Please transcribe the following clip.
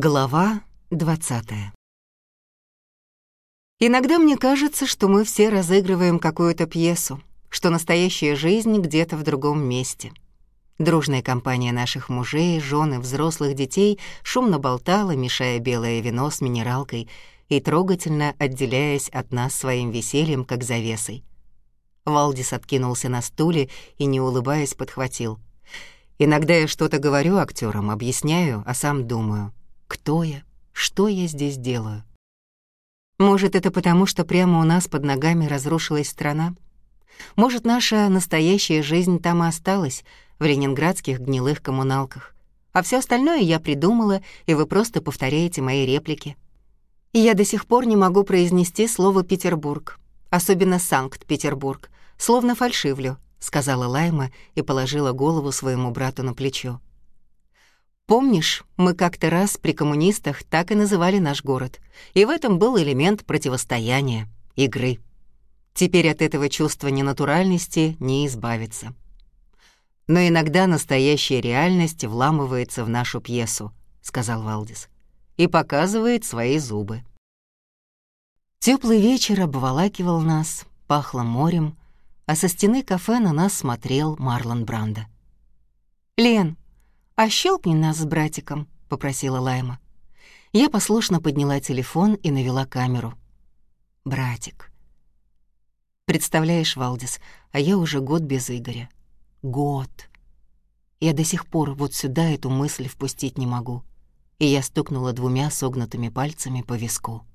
Глава 20 Иногда мне кажется, что мы все разыгрываем какую-то пьесу, что настоящая жизнь где-то в другом месте. Дружная компания наших мужей, жен и взрослых детей шумно болтала, мешая белое вино с минералкой и трогательно отделяясь от нас своим весельем, как завесой. Валдис откинулся на стуле и, не улыбаясь, подхватил. «Иногда я что-то говорю актерам, объясняю, а сам думаю — кто я? Что я здесь делаю? Может, это потому, что прямо у нас под ногами разрушилась страна? Может, наша настоящая жизнь там и осталась, в ленинградских гнилых коммуналках? А все остальное я придумала, и вы просто повторяете мои реплики. И я до сих пор не могу произнести слово «Петербург», особенно «Санкт-Петербург», словно фальшивлю, — сказала Лайма и положила голову своему брату на плечо. Помнишь, мы как-то раз при коммунистах так и называли наш город, и в этом был элемент противостояния, игры. Теперь от этого чувства ненатуральности не избавиться. Но иногда настоящая реальность вламывается в нашу пьесу, сказал Валдис, и показывает свои зубы. Теплый вечер обволакивал нас, пахло морем, а со стены кафе на нас смотрел Марлон Бранда. «Лен, «А щелкни нас с братиком», — попросила Лайма. Я послушно подняла телефон и навела камеру. «Братик». Представляешь, Валдис, а я уже год без Игоря. Год. Я до сих пор вот сюда эту мысль впустить не могу. И я стукнула двумя согнутыми пальцами по виску.